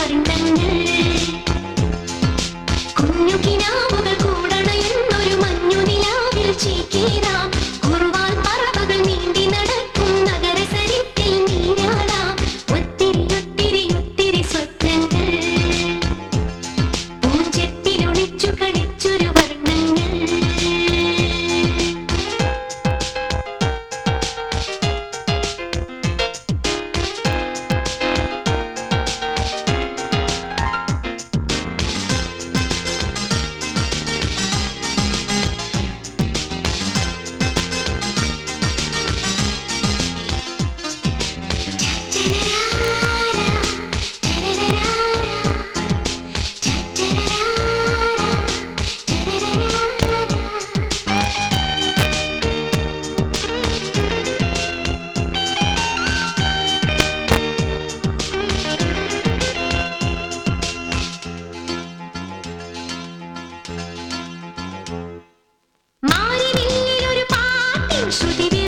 வருடங்கள் श्रुति